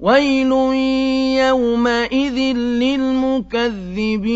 وَيْلٌ يَوْمَئِذٍ لِّلْمُكَذِّبِينَ